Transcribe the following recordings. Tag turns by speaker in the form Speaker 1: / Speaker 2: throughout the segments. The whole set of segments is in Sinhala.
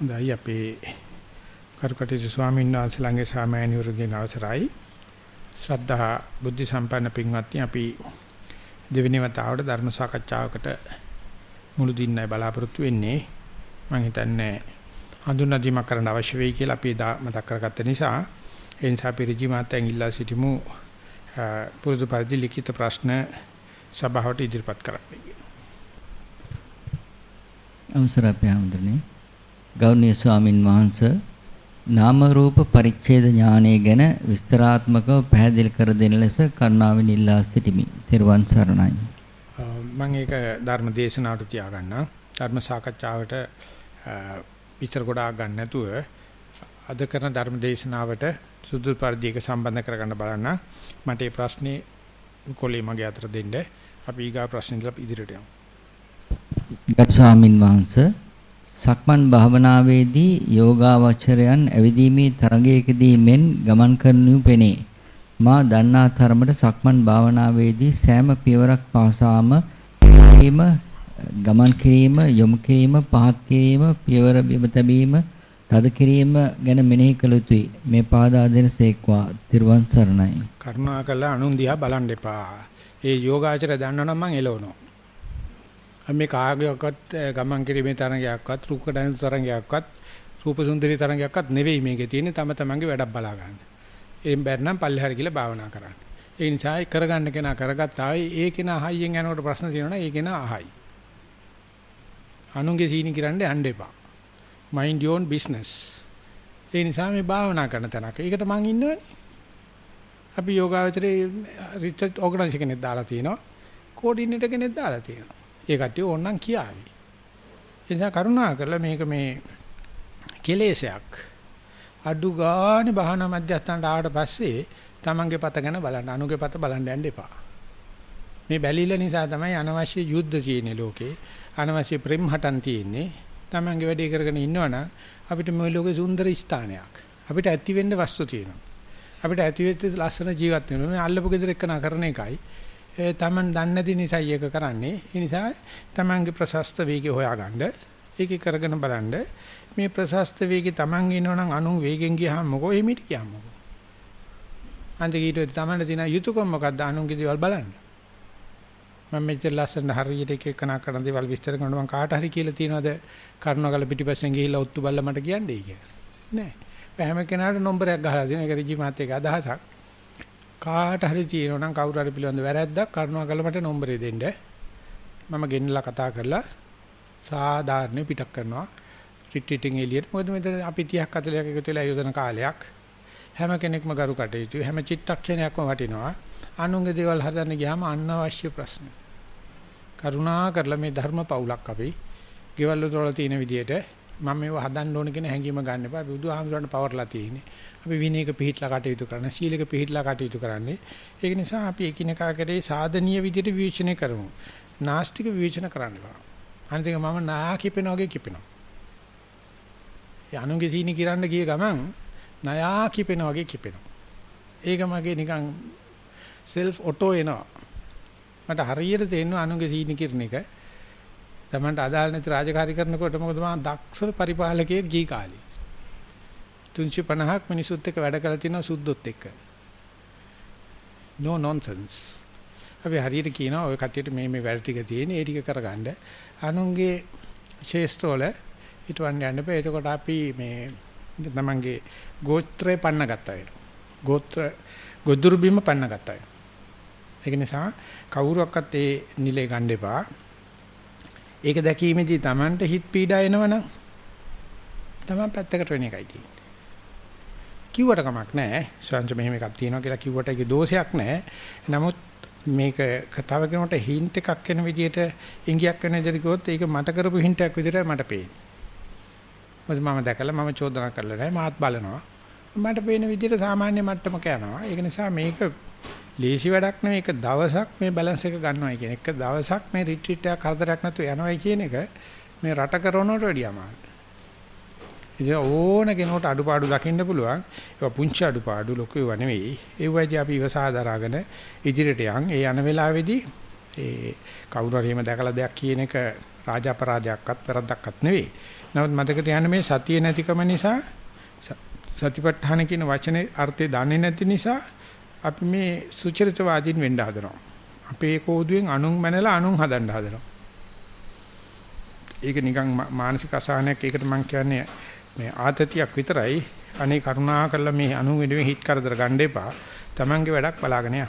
Speaker 1: හොඳයි. අපේ කරුකටේජ ස්වාමීන් වහන්සේලාගේ සාමයන්වරුගෙන් අවසරයි. ශ්‍රද්ධා බුද්ධ සම්පන්න පින්වත්නි අපි දෙවෙනි වතාවට ධර්ම සාකච්ඡාවකට මුළු දින්නයි බලාපොරොත්තු වෙන්නේ. මම හිතන්නේ හඳුනා දීමක් කරන්න අවශ්‍ය වෙයි කියලා අපි මතක් කරගත්ත නිසා. ඒ නිසා අපි ඍජු මාතෙන් ඉල්ලා සිටිමු. පුරුදු පරිදි ලිඛිත ප්‍රශ්න සභාවට ඉදිරිපත් කරන්න.
Speaker 2: අවසර අපේ හැමදෙන්නේ ගෞරවනීය ස්වාමින් වහන්සේ නාම රූප පරිච්ඡේද ඥානය ගැන විස්තරාත්මකව පැහැදිලි කර දෙන ලෙස කරුණාවෙන් ඉල්ලා සිටිමි. ත්වන් සරණයි.
Speaker 1: මම ඒක ධර්ම දේශනාවට තියාගන්නම්. ධර්ම සාකච්ඡාවට විස්තර ගොඩාක් ගන්න නැතුව අද කරන ධර්ම දේශනාවට සුදු පරිදි එක සම්බන්ධ කරගන්න බලන්න. මට මේ ප්‍රශ්නේ කොලේ මගේ අතට දෙන්න. අපි ඊගා ප්‍රශ්න ඉදිරියට යමු.
Speaker 2: ගරු ස්වාමින් වහන්සේ සක්මන් භාවනාවේදී යෝගාවචරයන් ඇවිදීමේ තරගයකදී මෙන් ගමන් කරනු පෙනේ. මා දන්නා තරමට සක්මන් භාවනාවේදී සෑම පියවරක් පාසාම කිරීම ගමන් කිරීම යොමු කිරීම පහත් කිරීම පියවර බිම තැබීම තද කිරීම ගැන මෙනෙහි කළ යුතුයි. මේ පාදා දෙන සේක්වා තිරුවන් සරණයි.
Speaker 1: කරුණාකරලා අනුන් දිහා බලන්න එපා. ඒ යෝගාචර දන්නවනම් මං එලවනවා. මේ කාගයක්වත් ගමන් කිරීමේ තරංගයක්වත් රූපකඩන තරංගයක්වත් රූප සුන්දරී තරංගයක්වත් නෙවෙයි මේකේ තියෙන්නේ තම තමන්ගේ වැඩක් බලා ගන්න. එයින් බැරනම් පල්ලෙහාට ගිහලා භාවනා කරන්න. ඒ නිසා කරගන්න කෙනා කරගත්තා. ඒ කෙනා අහයියෙන් යනකොට ප්‍රශ්න තියෙනවා ඒ කෙනා අහයි. අනුන්ගේ සීනි කිරන්න යන්න එපා. mind your own business. ඒ නිසා මේ භාවනා කරන තැනක. ඒකට මං ඉන්නවනේ. අපි යෝගාවචරේ රිට්‍රීට් ඕගනයිසර් කෙනෙක් දාලා තිනවා. කෝඩිනේටර් කෙනෙක් දාලා තිනවා. ඒ කට්ටිය ඕනනම් කියාවි. ඒ නිසා කරුණා කරලා මේක මේ කෙලෙසයක් අඩු ගානේ බහන මැදස්තන්ට ආවට පස්සේ තමන්ගේ පත ගැන බලන්න අනුගේ පත බලන්න යන්න එපා. මේ බැලිල නිසා තමයි අනවශ්‍ය යුද්ධ තියෙන්නේ ලෝකේ. අනවශ්‍ය ප්‍රේම හටන් තියෙන්නේ. තමන්ගේ වැඩේ කරගෙන ඉන්නවනම් අපිට මේ ලෝකේ සුන්දර ස්ථානයක්. අපිට ඇති වෙන්න වස්තු තියෙනවා. අපිට ඇති වෙච්ච ලස්සන ජීවත් වෙනවා. මේ අල්ලපු ගෙදර එක්කන කරන එකයි. ඒ තමන් දන්නේ නැති නිසා ඒක කරන්නේ. ඒ නිසා තමන්ගේ ප්‍රශස්ත වේගය හොයාගන්න. ඒක කරගෙන බලන්න. මේ ප්‍රශස්ත වේගය තමන් ඉන්නවනම් අනුන් වේගෙන් ගියාම මොකෝ එමිට ගියාම මොකෝ. අන්තිකීට තමන්ට තියෙන යුතුයකම මොකක්ද අනුන්ගේ දේවල් බලන්න. මම මෙච්චර ලස්සන හරියට එක එකනා කරන දේවල් විස්තර කරනවා මම කාට හරි කියලා තියනවාද කරුණාකල පිටිපස්සෙන් ගිහිල්ලා ඔත්තු බල්ල මට කියන්නේ කියලා. නෑ. හැම කෙනාට නම්බරයක් ගහලා දෙන එක ඍජු මාත් එක අදහසක්. කාට හරි තියෙනවා නම් කවුරු හරි පිළිබඳ වැරැද්දක් කරුණාකල මට නම්බරේ දෙන්න. මම ගෙන්නලා කතා කරලා සාධාරණ පිටක් කරනවා. රිට්‍රීටින් එළියට. මොකද මෙතන අපි 30ක් 40ක් එකතු වෙලා යොදන කාලයක්. හැම කෙනෙක්ම කරු කටයුතු හැම චිත්තක්ෂණයක්ම වටිනවා. අනුන්ගේ දේවල් හදන්න ගියාම අනවශ්‍ය ප්‍රශ්න. කරුණා කරලා මේ ධර්ම පවුලක් අපි ගෙවල් වල තියෙන විදිහට මම මේව හදන්න ඕන කියන හැඟීම ගන්න එපා. අපි බුදුහාමුදුරන්ට පවර්ලා තියෙන්නේ. අපි විනයක පිළිහිట్లా කටයුතු කරන, සීලක පිළිහිట్లా කටයුතු කරන්නේ. ඒක නිසා අපි එකිනෙකා කරේ සාධනීය විදිහට විවේචනය කරමු. නාස්තික විවේචන කරන්නවා. අනිතික මම නා කිපෙනා වගේ කිපෙනවා. යනුගේ සීනි කිරන්න ගිය ගමන් නයා කිපෙනා වගේ කිපෙනවා. ඒක මගේ නිකන් self auto එනවා. මට හරියට තේරෙනවා අනුගේ සීනි කිරණ එක. තමන්ට අදාළ නැති රාජකාරී කරනකොට මොකද මම දක්ෂ පරිපාලකයෙක් ගී කාලේ. 350ක් මිනිසුත් එක්ක වැඩ කරලා තිනවා සුද්දොත් එක්ක. no nonsense. අපි හරියට කියනවා ඔය කට්ටියට මේ මේ වැඩ ටික තියෙන ඒ ටික කරගන්න. අනුන්ගේ ශේෂ්ඨවල හිටවන්න යන්න බෑ. එතකොට අපි මේ තමන්ගේ ගෝත්‍රය පන්න ගත්තා වෙනවා. ගෝත්‍ර ගොදුරු බිම පන්න ගත්තා වෙනවා. ඒක නිසා කවුරුවක්වත් ඒ නිලේ ගන්න එපා. ඒක දැකීමේදී Tamanට හිත පීඩා එනවනම් Taman පැත්තකට වෙන එකයි තියෙන්නේ. කිව්වට කමක් නැහැ. සංජ මෙහෙම එකක් තියෙනවා කියලා කිව්වට ඒකේ දෝෂයක් නැහැ. නමුත් මේක කතාව කරනකොට හින්ට් එකක් වෙන විදිහට ඉංගියක් වෙන විදිහට කිව්වොත් ඒක මට කරපු හින්ට් එකක් විදිහට මට පේන්නේ. මොකද මම දැකලා මම චෝදනා කරලා නැහැ මාත් බලනවා. මට පේන විදිහට සාමාන්‍ය මට්ටමක යනවා. ඒක නිසා මේක ලේසි වැඩක් නෙවෙයි. එක දවසක් මේ බැලන්ස් එක ගන්නවයි කියන එක දවසක් මේ රිට්‍රීට් එකක් හතරක් නැතුව යනවයි කියන එක මේ රට කරනවට වැඩිය අමාරුයි. ඉතින් ඕන කෙනෙකුට අඩුපාඩු දකින්න පුළුවන්. ඒවා පුංචි අඩුපාඩු ලොකු ඒවා නෙවෙයි. ඒ වගේ අපි ඉවසා දරාගෙන ඉදිරියට යන්. ඒ යන වෙලාවේදී ඒ කවුරු හරි එහෙම දැකලා දෙයක් කියන එක රාජ අපරාධයක්වත් වැරද්දක්වත් නෙවෙයි. නමුත් මතක තියාගන්න මේ සතිය නැතිකම නිසා සතිපට්ඨාන කියන වචනේ අර්ථය දන්නේ නැති නිසා අපි මේ සුචරිතවාදීන් වෙන්න හදනවා. අපේ කෝදුවෙන් අනුන් මැනලා අනුන් හදන්න හදනවා. ඒක නිකන් මානසික අසහනයක්. ඒකට මම කියන්නේ මේ ආතතියක් විතරයි. අනේ කරුණා කරලා මේ අනුන් වෙනුවෙන් හිත කරදර ගන්න එපා. Tamange වැඩක් බලාගෙන යන්න.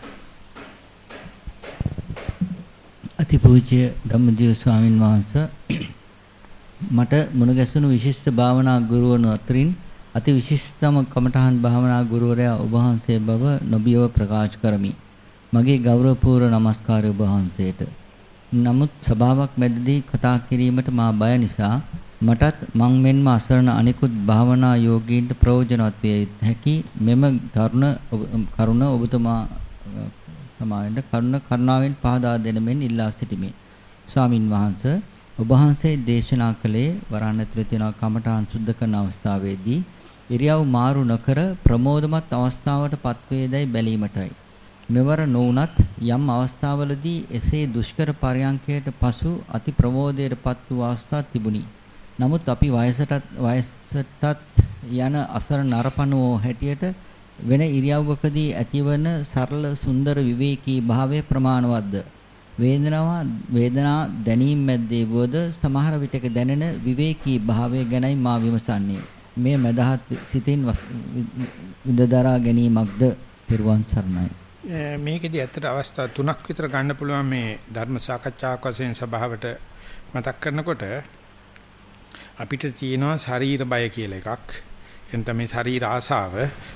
Speaker 2: අතිපූජ්‍ය ධම්මදිව ස්වාමින් වහන්සේ මට මුණ ගැසුණු විශිෂ්ට භාවනා ගුරුවරුන් අතරින් අති විශිෂ්ටතම කමඨහන් භාවනා ගුරුවරයා ඔබ වහන්සේ බව නොබියව ප්‍රකාශ කරමි. මගේ ගෞරවපූර්ව නමස්කාරය ඔබ වහන්සේට. නමුත් සභාවක් මැදදී කතා කිරීමට මා බය නිසා මටත් මං මෙන්ම අසරණ අනිකුත් භාවනා යෝගීන්ට ප්‍රයෝජනවත් විය හැකි මෙම තරුණ කරුණ ඔබතුමා සමාවෙන්න කරුණ කරුණාවෙන් පහදා දෙන මෙන් ඉල්ලා සිටිමි. ස්වාමින් වහන්සේ ඔබ වහන්සේ දේශනා කළේ වරහන් ඇතුලේ තියෙන කමඨාන් සුද්ධ කරන අවස්ථාවේදී ඉරියව් මාරු නොකර ප්‍රමෝදමත් අවස්ථාවට පත්වේදයි බැලීමටයි. මෙවර නොඋනත් යම් අවස්ථාවලදී එසේ දුෂ්කර පරයන්කයට පසු අති ප්‍රමෝදයට පත් වූ අවස්ථා තිබුණි. නමුත් අපි වයසටත් වයසටත් යන අසර නරපණුවෝ හැටියට වෙන ඉරියව්වකදී ඇතිවන සරල සුන්දර විවේකී භාවය ප්‍රමාණවත්ද වේදනාව වේදනා දැනීම මැද්දේ වුවද සමහර විටක දැනෙන විවේකී භාවය ගැනයි මා විමසන්නේ මේ මදහත් සිතින් විඳදරා ගැනීමක්ද පිරුවන් සරණයි.
Speaker 1: මේකෙදි ඇත්තට අවස්ථා තුනක් විතර ගන්න පුළුවන් මේ ධර්ම සාකච්ඡාවක් වශයෙන් සභාවට මතක් කරනකොට අපිට තියෙනවා ශරීර බය කියලා එකක්. එතන මේ ශරීර ආසාව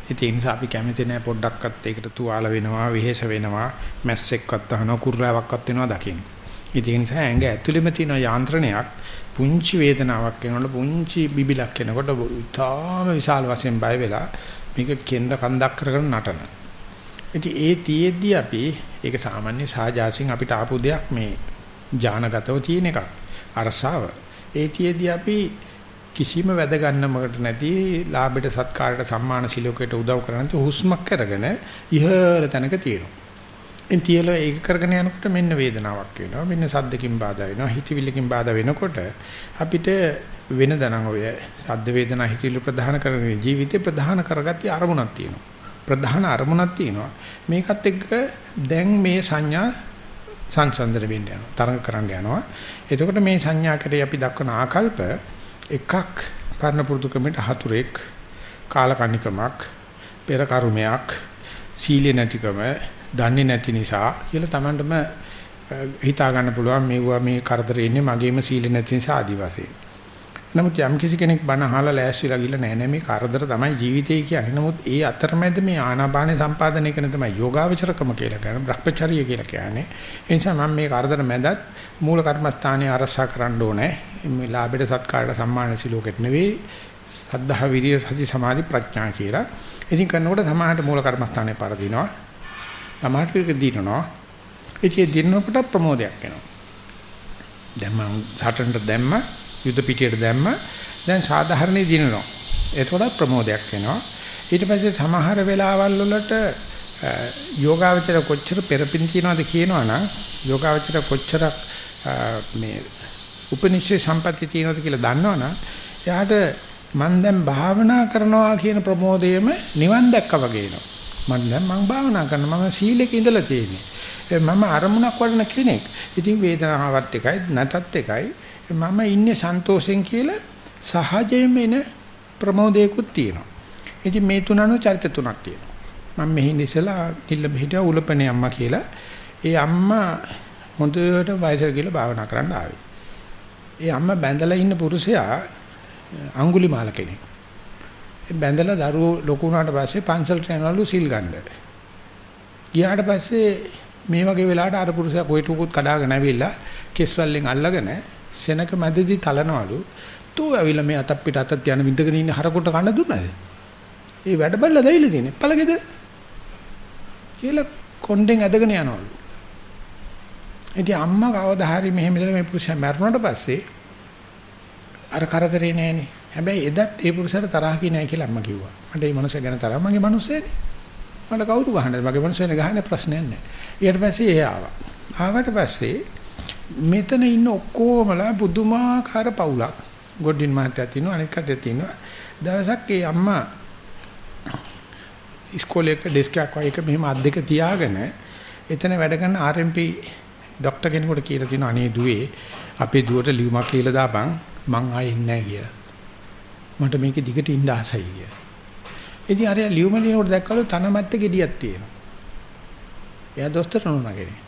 Speaker 1: ඉතින් ඒ නිසා අපි කැමති නැහැ පොඩ්ඩක්වත් ඒකට තුවාල වෙනවා වෙහෙස වෙනවා මැස්සෙක්වත් අහනවා කුරුලාවක්වත් වෙනවා දකින්න. ඉතින් ඒ නිසා ඇඟ ඇතුළෙම තියෙන යාන්ත්‍රණයක් පුංචි වේදනාවක් එනකොට පුංචි බිබිලක් එනකොට ඉතාම විශාල වශයෙන් බය වෙලා මේක කෙන්ද කන්දක් කරගෙන නටන. ඉතින් ඒ තියේදී අපි ඒක සාමාන්‍ය සාජාසින් අපිට ආපු දෙයක් මේ ඥානගතව තියෙන එකක්. අරසාව. ඒ තියේදී අපි කිසිම වැද ගන්නමකට නැති ලාභයට සත්කාරයට සම්මාන සිලෝකයට උදව් කරන තු හුස්මක් කරගෙන ඉහළ තැනක තියෙනවා. ඉන් තියලා ඒක කරගෙන යනකොට මෙන්න වේදනාවක් වෙනවා. මෙන්න සද්දකින් බාධා වෙනවා. හිතවිල්ලකින් බාධා වෙනකොට අපිට වෙන දනං ඔය සද්ද වේදනා හිතවිල්ල ප්‍රධාන කරගෙන ජීවිතේ ප්‍රධාන කරගත්තී අරමුණක් තියෙනවා. ප්‍රධාන අරමුණක් තියෙනවා. මේකත් එක්ක දැන් මේ සංඥා සංසන්දන වෙන්න යනවා. තරඟ කරන්න යනවා. එතකොට මේ සංඥා කරේ අපි දක්වන ආකල්ප එකක් පරණ පුරුදු ක්‍රමයට හතුරෙක් කාලකන්නිකමක් පෙර කර්මයක් සීල නැතිකම දන්නේ නැති නිසා කියලා Tamandම හිතා ගන්න පුළුවන් මේවා මේ කරදරේ ඉන්නේ මගේම සීල නැති නිසා ආදිවාසී. නමුත් යම් කිසි කෙනෙක් බණ අහලා ලෑස්තිලා ගිහලා නැහැ නේ මේ කරදර තමයි ජීවිතය කියන්නේ. නමුත් ඒ අතරමැද මේ ආනාපාන සම්පාදනය කරන තමයි යෝගාවචරකම කියලා කියන්නේ. භ්‍රමචර්ය කියලා කියන්නේ. ඒ නිසා මම මේ කරදර මැදත් මූල කර්මස්ථානයේ අරසා කරන්න ඕනේ. මේ ලාභයට සත්කාරයට සම්මාන සිලෝකෙට නෙවෙයි. සද්ධා විරිය සති සමාධි ප්‍රඥා කියලා. ඉතින් කරනකොට සමාහට මූල කර්මස්ථානයේ පරදිනවා. සමාහට එක දිනනවා. ඉතින් දිනනකොට ප්‍රමෝදයක් එනවා. දැන් මම සටනට දැම්මා යුද පිටියට දැම්ම දැන් සාධාරණේ දිනනවා. ඒතකොට ප්‍රමෝදයක් වෙනවා. ඊට පස්සේ සමහර වෙලාවල් වලට යෝගාවචර කොච්චර පෙරපින් තියනවද කියනවනම් යෝගාවචර කොච්චරක් මේ උපනිෂේ සම්පatti තියනවද කියලා දන්නවනම් එයාට මම දැන් භාවනා කරනවා කියන ප්‍රමෝදයේම නිවන් දැක්කා වගේ එනවා. මම දැන් මම භාවනා කරනවා මම සීලෙක ඉඳලා තියෙන්නේ. මම අරමුණක් වඩන කෙනෙක්. ඉතින් වේදනාවත් එකයි නැතත් එකයි මම ඉන්නේ සන්තෝෂෙන් කියලා සහජයෙන්ම එන ප්‍රමෝදයකුත් තියෙනවා. ඉතින් මේ තුනano චරිත තුනක් තියෙනවා. මම මෙහි ඉස්සලා ඉල්ල මෙහිට උලපනේ අම්මා කියලා. ඒ අම්මා හොඳට වයසට ගිහලා භාවනා කරන්න ආවේ. ඒ අම්මා බැඳලා ඉන්න පුරුෂයා අඟුලිමාල කෙනෙක්. ඒ බැඳලා දරුවෝ ලොකු වුණාට පස්සේ පන්සලට යනවලු සිල් ගන්න. ගියාට පස්සේ මේ වගේ වෙලාවට අර පුරුෂයා කොයිටුකුත් කඩාගෙන ඇවිල්ලා කෙස්වලින් අල්ලගෙන සෙනක මැදදී තලනවලු තෝ ඇවිල්ලා මේ අතක් පිට අතක් යන විඳගෙන ඉන්න හරකොට කන දුන්නද? ඒ වැඩ බල්ල දෙවිල තියෙන්නේ. පළගෙද? කියලා කොණ්ඩෙන් ඇදගෙන යනවලු. ඉතින් අම්මා කවදා හරි මෙහෙම ඉඳලා මේ පුරුෂයා මැරුණාට පස්සේ අර කරදරේ නෑනේ. හැබැයි එදත් ඒ පුරුෂයාට තරහ කිය නෑ කියලා අම්මා කිව්වා. මට මේ මනුස්සයා ගැන තරහ මගේ මනුස්සයනේ. මට කවුරු ගහන්නද? මගේ මනුස්සයනේ ගහන්නේ ප්‍රශ්නයක් නෑ. ඊට පස්සේ ඒ ආවා. ආවට පස්සේ මෙතන ඉන්න ඔක්කොමලා පුදුමාකාර පවුලක්. ගොඩින් මහත්තයා තියෙනවා අනිත් කටේ තියෙනවා. දවසක් ඒ අම්මා ඉස්කෝලේක ඩෙස්ක් එකක් වගේ එක මෙහෙම අත් දෙක තියාගෙන එතන වැඩ කරන RMP ડોක්ටර් කෙනෙකුට කියලා තියෙනවා අනේ දුවේ අපේ දුවට ලියුමක් ලියලා දාපන් මං ආයෙ ඉන්නේ නැහැ කියලා. මට මේකේ දිගට ඉන්න ආසයි කියලා. ඉතින් අර ලියුම ලියනකොට දැක්කලු තනමැත්තේ gediyak තියෙනවා. එයා දොස්තර නෝනා කෙනෙක්.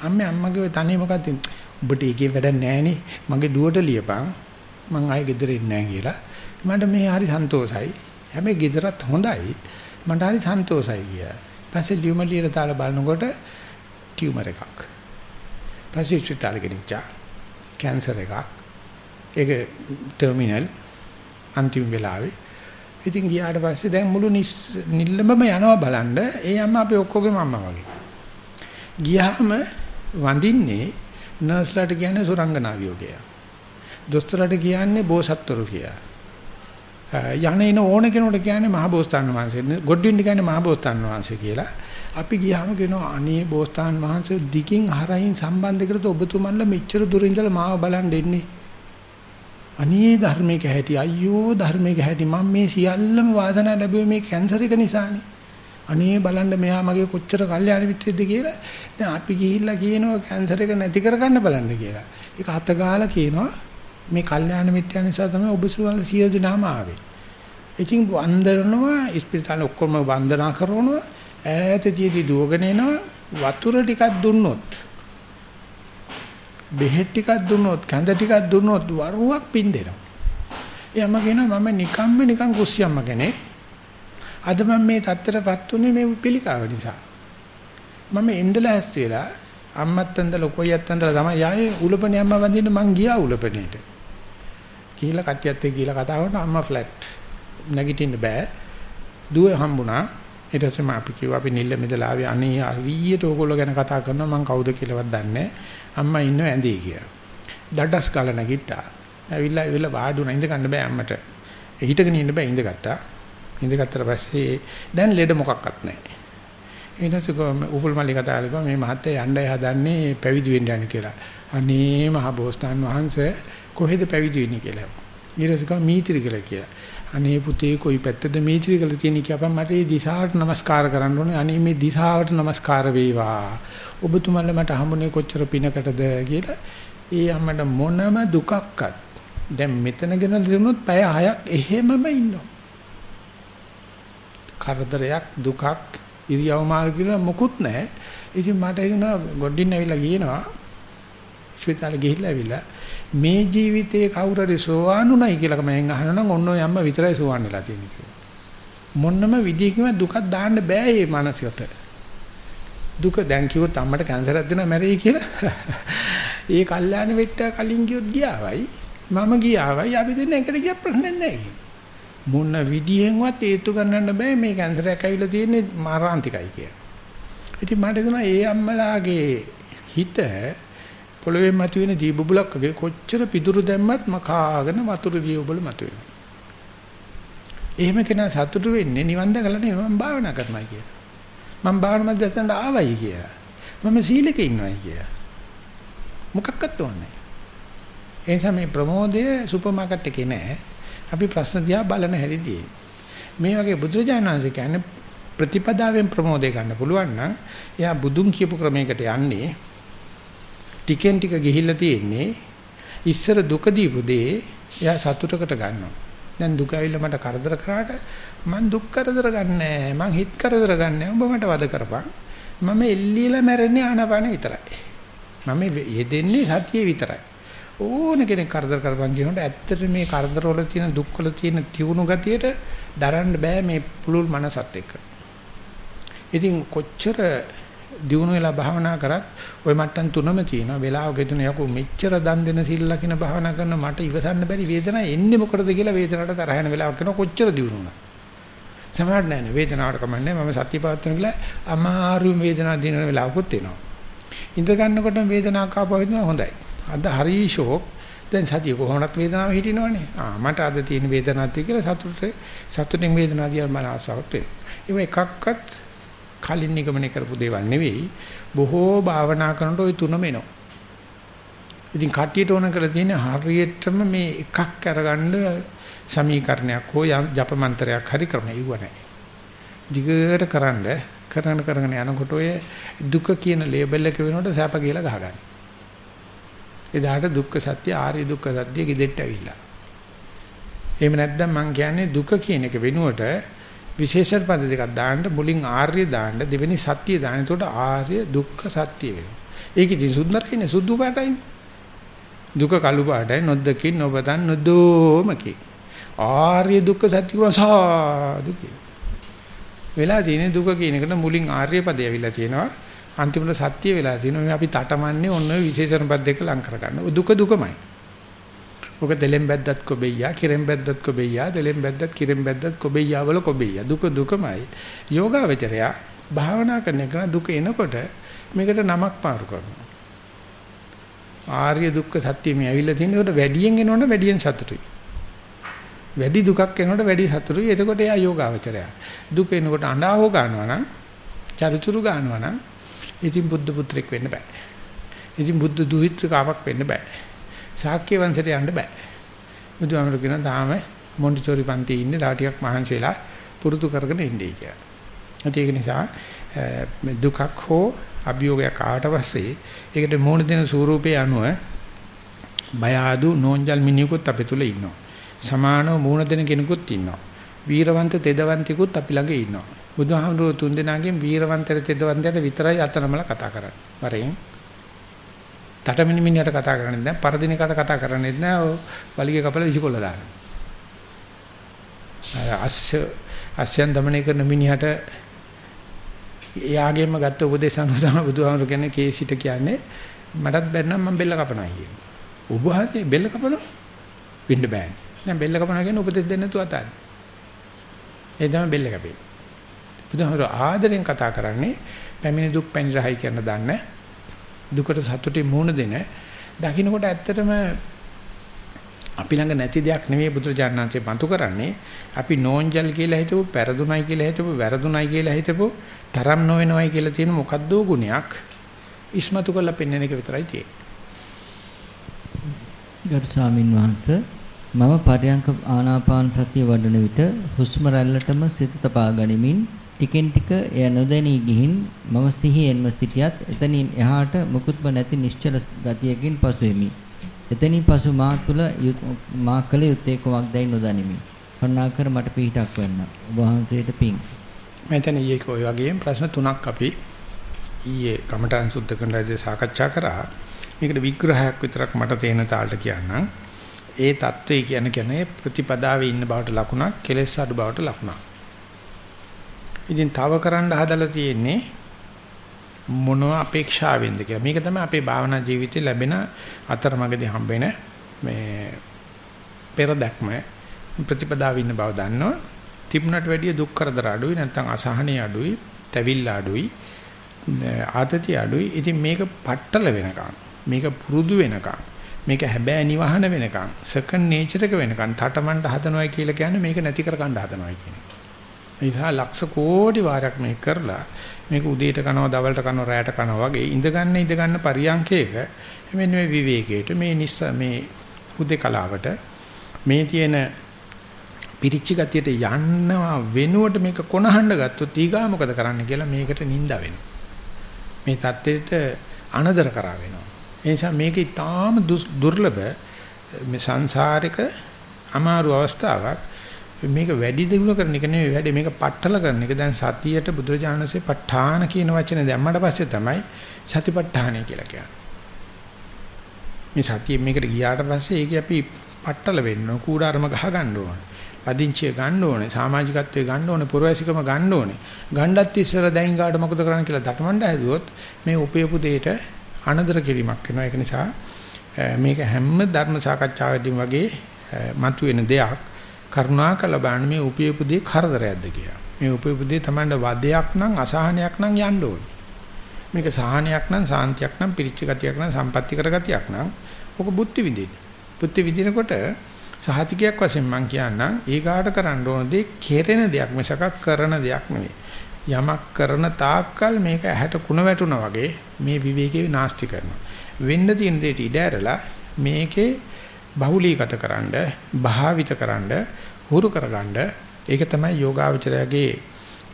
Speaker 1: අම්මේ අම්මගේ ඔය තනිය මොකක්ද? උඹට ඒකේ වැඩක් නැහනේ. මගේ දුවට ලියපන්. මං ආයෙ ගෙදර ඉන්නේ නැහැ කියලා. මට මේ හරි සන්තෝසයි. හැබැයි ගෙදරත් හොඳයි. මට හරි සන්තෝසයි කියලා. පස්සේ ලියුම ලියලා තාල බලනකොට ටියුමර් එකක්. පස්සේ ස්පිතාලෙ ගෙනිච්චා. කැන්සර් එකක්. ඒක ටර්මිනල් අන්තිම වෙලාවේ. ඉතින් ගියාට පස්සේ දැන් මුළු නිල්ලඹම යනවා බලන්න. ඒ අම්මා අපි ඔක්කොගේම අම්මා වගේ. ගියාම වඳින්නේ නර්ස්ලාට කියන්නේ සුරංගනාවියෝ කියලා. දොස්තරට කියන්නේ බෝසත්වරු කියලා. යන එන ඕන කෙනෙකුට කියන්නේ මහබෝසතාන් වහන්සේ. ගොඩින්න කියන්නේ මහබෝසතාන් වහන්සේ කියලා. අපි ගියාම කියනවා අනේ බෝසතාන් වහන්සේ දිගින් හරහින් සම්බන්ධ කරලා ඔබතුමන්ලා මෙච්චර දුර ඉඳලා මාව බලන් දෙන්නේ. අනේ ධර්මයක හැටි අයියෝ ධර්මයක හැටි මම මේ සියල්ලම වාසනාව ලැබුවේ මේ කැන්සර් එක නිසානේ. අනේ බලන්න මෙයා මගේ කොච්චර කල්යාණ මිත්‍රෙක්ද කියලා. දැන් අපි ගිහිල්ලා කියනවා කැන්සර් එක නැති කරගන්න බලන්න කියලා. ඒක අත ගාලා කියනවා මේ කල්යාණ මිත්‍යා නිසා තමයි ඔබ සුවල් සියලු දෙනාම ආවේ. ඉතින් වන්දනනවා ඉස්පිරිතාලේ ඔක්කොම වන්දනා කරනවා ඈතදී දුවගෙන එනවා වතුර ටිකක් දුන්නොත් බෙහෙත් ටිකක් දුන්නොත් කැඳ ටිකක් දුන්නොත් වරුවක් පින්දෙනවා. එයාම කියනවා මම නිකම්ම නිකන් කුස්සියම්ම කෙනෙක්. අද මම මේ තත්තරපත් උනේ මේ පිළිකාව නිසා. මම එන්ඩලා හැස්ති වෙලා අම්මත් ඇඳලා කොයියත් ඇඳලා තමයි යායේ උලපනේ අම්මා වඳින්න මං ගියා උලපනේට. ගිහිල්ලා කට්ටියත් එක්ක ගිහිල්ලා කතා කරනවා අම්මා ෆ්ලැට්. නැගිටින්න බෑ. දුව හම්බුණා. ඊට පස්සේ මම අපි කිව්වා අපි නිල්ල මෙදලා ආවේ අනේ අවියට ඕගොල්ලෝ ගැන කතා කරනවා මං කවුද කියලාවත් දන්නේ අම්මා ඉන්නව ඇඳේ කියලා. දඩස් ගාලා නැගිට්ටා. ඇවිල්ලා ඇවිල්ලා වාඩුණා ඉඳ ගන්න බෑ අම්මට. හිටගෙන ඉන්න බෑ ඉඳගත්තා. ඉඳගත්තට පස්සේ දැන් ලෙඩ මොකක්වත් නැහැ. ඊට පස්සේ උපුල් මල්ලි කතා කරලා මේ මහත්තයා යන්නයි හදන්නේ පැවිදි වෙන්න යන්න කියලා. අනේ මහ බෝසතාන් වහන්සේ කොහෙද පැවිදි වෙන්නේ කියලා. ඊට පස්සේ මීත්‍රි කියලා කියලා. අනේ පුතේ කොයි පැත්තද මීත්‍රි කියලා තියෙන කියපන් මට මේ දිශාවට නමස්කාර කරන්න ඕනේ. අනේ මේ දිශාවට නමස්කාර වේවා. ඔබතුමන්ලා මට හම්බුනේ කොච්චර පිනකටද කියලා. ඒ අම්මට මොනම දුකක්වත් දැන් මෙතන ගෙන දුනොත් පැය 6ක් එහෙමම ඉන්නවා. කරදරයක් දුකක් ඉරියව් මාර්ග කියලා මොකුත් නැහැ. ඉතින් මට හිතුණා ගොඩින් ඇවිල්ලා කියනවා ස්පිතාලේ ගිහිල්ලා ඇවිල්ලා මේ ජීවිතේ කවුරු හරි සෝවාන්ුණයි කියලා මම අහනනම් ඔන්න ඔය අම්ම විතරයි සෝවාන් වෙලා තියෙන්නේ කියලා. මොන්නම විදිහකින්ම දුකක් දාන්න බෑ මේ මනසට. දුක දැන් කිව්වොත් අම්මට කැන්සරයක් දෙනවා මැරෙයි කියලා. ඒ කල්යාණ වෙට්ට කලින් කිව්වොත් ගියාවයි. මම ගියාවයි අපි දෙන්න එකට ගිය ප්‍රශ්න නැහැ. මොන විදියෙන්වත් හේතු ගන්නන්න බෑ මේ කැන්සරයක් ඇවිල්ලා තියෙන්නේ මාරාන්තිකයි කියලා. ඉතින් මට හිතුණා ඒ අම්මලාගේ හිත පොළවේ මතුවෙන දී බුබුලක් වගේ කොච්චර පිදුරු දැම්මත් මකාගෙන වතුර දී බුබුල මතුවෙනවා. එහෙම කෙනා සතුටු වෙන්නේ නිවන් දැකලා නෙවෙයි මම භාවනා කරනවා කියලා. මම භාවනා මැදට ආවයි කියලා. මම සීලක ඉන්නවයි කියලා. මොකක්වත් ඕනේ ඒ නිසා මේ ප්‍රමෝදය සුපර් මාකට් එකේ නෑ. අපි ප්‍රශ්න දිහා බලන හැටිදී. මේ වගේ බුදුරජාණන් වහන්සේ කියන්නේ ප්‍රතිපදාවෙන් ප්‍රමෝදය ගන්න පුළුවන් නම් එයා බුදුන් කියපු ක්‍රමයකට යන්නේ ටිකෙන් ටික ගිහිල්ලා තියෙන්නේ ඉස්සර දුක දීපු දේ එයා සතුටකට ගන්නවා. දැන් දුක ඇවිල්ලා මට කරදර කරාට මං දුක් කරදර ගන්නෑ. මං හිත කරදර ගන්නෑ. උඹ මට වද කරපන්. මම එල්ලීලා මැරෙන්නේ ආනපාන විතරයි. මම යෙදෙන්නේ සතියේ විතරයි. ඕන කෙනෙක් කරදර කරපන් කියනකොට ඇත්තට මේ කරදරවල තියෙන දුක්වල තියෙන තියුණු ගතියට දරන්න බෑ මේ පුළුල් මනසත් එක්ක. ඉතින් කොච්චර දිනු වෙලා භාවනා කරත් ওই මට්ටම් තුනම තියෙනවා. වෙලාවක හිතන යකෝ මෙච්චර දන් දෙන සිල් ලකින භාවනා කරන මට ඉවසන්න බැරි වේදනාව එන්නේ මොකටද කියලා වේදනාවට තරහ යන වෙලාවක් කරන කොච්චර දිනු වුණා. සමහර නෑ නේ වේදනාවට කමන්නේ මම සත්‍ය පාත්‍රන කියලා අමාරු වේදනාව දිනන වෙලාවකුත් එනවා. ඉඳ ගන්නකොටම වේදනාවක් ආපුවා හොඳයි. අද හරි ෂෝක් දැන් සතිය කොහොමවත් වේදනාව හිටිනවනේ. ආ මට අද තියෙන වේදනාවක් තියෙ කියලා සතුටේ සතුටින් වේදනාව දිහා මන ආසාවට වෙනවා. ඒක එකක්වත් කලින් නිගමනය කරපු දේවල් නෙවෙයි. බොහෝ භාවනා කරනකොට ওই තුනම එනවා. ඉතින් කට්ටියට ඕන කරලා තියෙන හරියටම මේ එකක් අරගන්න සමීකරණයක් හෝ ජප මන්ත්‍රයක් හරි කරන ඉව නැහැ. දිගට කරන්ඩ කරන කරගෙන යනකොට ඔය දුක කියන ලේබල් එක වෙනකොට සැප කියලා ගහගන්න. එදාට දුක්ඛ සත්‍ය ආර්ය දුක්ඛ සත්‍ය කිදෙට්ට ඇවිල්ලා. එහෙම නැත්නම් මං කියන්නේ දුක කියන එක වෙනුවට විශේෂ පද දෙකක් දාන්න මුලින් ආර්ය දාන්න දෙවෙනි සත්‍ය දාන්න. එතකොට ආර්ය දුක්ඛ සත්‍ය වෙනවා. ඒක ඉතින් සුන්දරයිනේ සුදු පාටයිනේ. දුක කළු පාටයි නොදකින් නොබතන් නොදෝමකි. ආර්ය දුක්ඛ සත්‍ය වසාදු කියන. වෙලා තියෙන දුක කියන එකට මුලින් ආර්ය පදය ඇවිල්ලා තියෙනවා. අන්තිමට සත්‍ය වෙලා තියෙනවා. මේ අපි තටමන්නේ ඔන්න විශේෂණ පද දෙක ලං කරගන්න. දුක දුකමයි. ඔක දෙලෙන් බැද්දත් කොබෙයියා, කිරෙන් බැද්දත් කොබෙයියා, දෙලෙන් බැද්දත් කිරෙන් බැද්දත් කොබෙයියා වල කොබෙයියා. දුක දුකමයි. යෝගාවචරයා භාවනා කරන එක දුක එනකොට මේකට නමක් පාරු කරනවා. ආර්ය දුක්ඛ සත්‍ය මේ ඇවිල්ලා තියෙනකොට වැඩියෙන් එනවනේ වැඩියෙන් සතුටුයි. වැඩි දුකක් එනකොට වැඩි සතුටුයි. එතකොට එයා යෝගාවචරය. දුක එනකොට අඬාවෝ ගන්නවා නම්, චරිචුරු ගන්නවා නම්, ඉතින් බුද්ධ පුත්‍රෙක් වෙන්න බෑ. ඉතින් බුද්ධ දුහිත්‍රකාවක් වෙන්න බෑ. ශාක්‍ය වංශයට යන්න බෑ. බුදුහාමර කියන තාම මොන්ටිසෝරි පන්තියේ ඉන්නේ තා ටිකක් මහන්සි වෙලා පුරුදු කරගෙන ඉන්නේ කියලා. ඒක නිසා දුකක් හෝ අභියෝගයක් ආවට පස්සේ ඒකට මෝණ දෙන ස්වරූපේ අනුව බය ආදු නෝන්ජල් මිනිහෙකුත් අපේ තුල ඉන්නවා. සමානව මූණ දෙන කෙනෙකුත් ඉන්නවා. වීරවන්ත තෙදවන්තිකුත් අපි ළඟ ඉන්නවා. බුදුහාමුදුරුවෝ තුන් දෙනාගෙන් වීරවන්තර තෙදවන්තයට විතරයි අතනමල කතා කරන්නේ. වරෙන්. තටමිනි මිනිහට කතා කරන්නේ නැහැ. පරදිනකට කතා කරන්නේ නැහැ. වලිගේ කපල විසිකොල්ල දානවා. අස්ස අස්යන් දමනය කරන මිනිහට එයාගෙම ගත්ත උපදේශ අනුව තමයි බුදුහාමුදුරු කියන්නේ කේසිට කියන්නේ මටත් බැන්නම් මම බෙල්ල කපනවා කියන්නේ. ඔබ වහන්සේ බෙල්ල කපනවා? වෙන්න බෑනේ. දැන් බෙල්ල කපනවා කියන්නේ උපදෙස් දෙන්න තු අතන්නේ. ඒ තමයි බෙල්ල කපේ. බුදුහාමුදුරු ආදරෙන් කතා කරන්නේ පැමිණි දුක් පැණි රහයි කියන දන්නේ. දුකට සතුටින් මුහුණ දෙන. දකින්නකොට ඇත්තටම අපි ළඟ නැති දෙයක් නෙමෙයි බුදුරජාණන්සේ පන්තු කරන්නේ. අපි නෝන්ජල් කියලා හිතපු, පෙරදුනයි කියලා හිතපු, වැරදුනයි කියලා හිතපු, තරම් නොවෙනවයි කියලා තියෙන මොකද්ද ගුණයක් ඉස්මතු කරලා පෙන්වන එක විතරයි තියෙන්නේ.
Speaker 2: ගරු ස්වාමින් වහන්සේ මම පරයන්ක ආනාපාන සතිය වඩන විට හුස්ම රැල්ලටම සිත තබා ගනිමින් ටිකෙන් ටික එය නොදැනී ගිහින් මම සිහියෙන්ම සිටියත් එතනින් එහාට මුකුත්ම නැති නිශ්චල ගතියකින් පසුෙමි. එතනින් පසු මා තුල මා කළ යුත්තේ කොමක්දයි නොදනිමි. කරුණාකර මට පිහිටක් වෙන්න. ඔබ වහන්සේට පිං.
Speaker 1: මෙතන ඊයේ කොයි වගේම ප්‍රශ්න තුනක් අපි ඊයේ කමඨාන් සුද්ධ කරනදී සාකච්ඡා කරා. මේකට විග්‍රහයක් විතරක් මට තේන තාලට කියන්නම්. ඒ தત્ත්වය කියන කෙනේ ප්‍රතිපදාවේ ඉන්න බවට ලකුණක්, කෙලෙස් අඩු බවට ලකුණක්. ඉතින් තව කරන්න හදලා තියෙන්නේ මොනව අපේක්ෂාවෙන්ද කියලා. මේක තමයි අපේ භාවනා ජීවිතේ ලැබෙන අතරමඟදී හම්බෙන මේ පෙරදක්ම ප්‍රතිපදාව ඉන්න බව දන්නවා. තිබුණට වැඩිය දුක් කරදර අඩුයි නැත්නම් අසහනෙ අඩුයි, තැවිල්ල අඩුයි, ආතතිය අඩුයි. ඉතින් මේක පట్టල වෙනකම්, මේක පුරුදු වෙනකම්, මේක හැබෑ නිවහන වෙනකම්, සෙකන්ඩ් නේචර් එක වෙනකම් තටමඬ හදනවා කියලා කියන්නේ මේක නැති කර ගන්න හදනවා කියන්නේ. ඒ නිසා ලක්ෂ කෝටි වාරයක් මේක කරලා මේක උදේට කනවා දවල්ට කනවා රැයට කනවා වගේ ඉඳ ගන්න ඉඳ ගන්න පරියන්කේක මෙන්න මේ විවේකයට මේ නිස්ස මේ උදේ කලාවට මේ තියෙන පිරිච්ච ගතියට යන්නවා වෙනුවට මේක කොනහඬ ගත්තොත් ඊගා මොකද කරන්න කියලා මේකට නිඳ වෙනවා. මේ தත්ත්වයට අනදර කරා වෙනවා. ඒ නිසා මේක ඊටාම දුර්ලභ මේ සංසාරික අමාරු අවස්ථාවක්. මේක වැඩි දියුණු කරන එක නෙවෙයි වැඩි මේක පట్టල කරන එක. දැන් සතියට බුදුරජාණන්සේ ප ဋ ාණ කියන වචනේ දැම්මට පස්සේ තමයි සතිපට්ඨානය කියලා කියන්නේ. මේ සතිය මේකට ගියාට පස්සේ ඒක අපි පట్టල වෙන්න ඕන කූඩාරම ගහ ගන්න ඕන. පදිංචිය ගන්න ඕනේ සමාජිකත්වයේ ගන්න ඕනේ පුරවැසිකම ගන්න ඕනේ. ගණ්ඩත් ඉස්සර දැන් ගාඩ මොකද කරන්න කියලා දඩමණ්ඩ හැදුවොත් මේ උපයපු දෙයට අනදර කිරීමක් වෙනවා. ඒක නිසා මේක හැම ධර්ම සාකච්ඡාවෙදීම වගේ මතුවෙන දෙයක්. කරුණාකර බලන්න මේ උපයපු දේ කරදරයක්ද කියලා මේ උපයපු දේ තමයි වදයක් නම් අසහනයක් නම් යන්න ඕනේ මේක සහනයක් නම් සාන්තියක් නම් පිරිච්ච ගතියක් නම් සම්පත්‍ති කරගතියක් නම් ඔක බුද්ධි විදින්න බුද්ධි විදිනකොට සහතිකයක් වශයෙන් මම කියන්නම් ඊගාට කරන්න ඕන දේ කෙරෙන දෙයක් මිසක කරන දෙයක් නෙවෙයි. යමක් කරන තාක්කල් මේක ඇහැට කුණ වැටුණා වගේ මේ විවේකේ විනාශටි කරනවා. වෙන්න තියෙන දෙයට ඉඩ ඇරලා මේකේ බහුලීගත කරන්න, භාවිත කරන්න, හුරු කරගන්න ඒක තමයි යෝගාවචරයගේ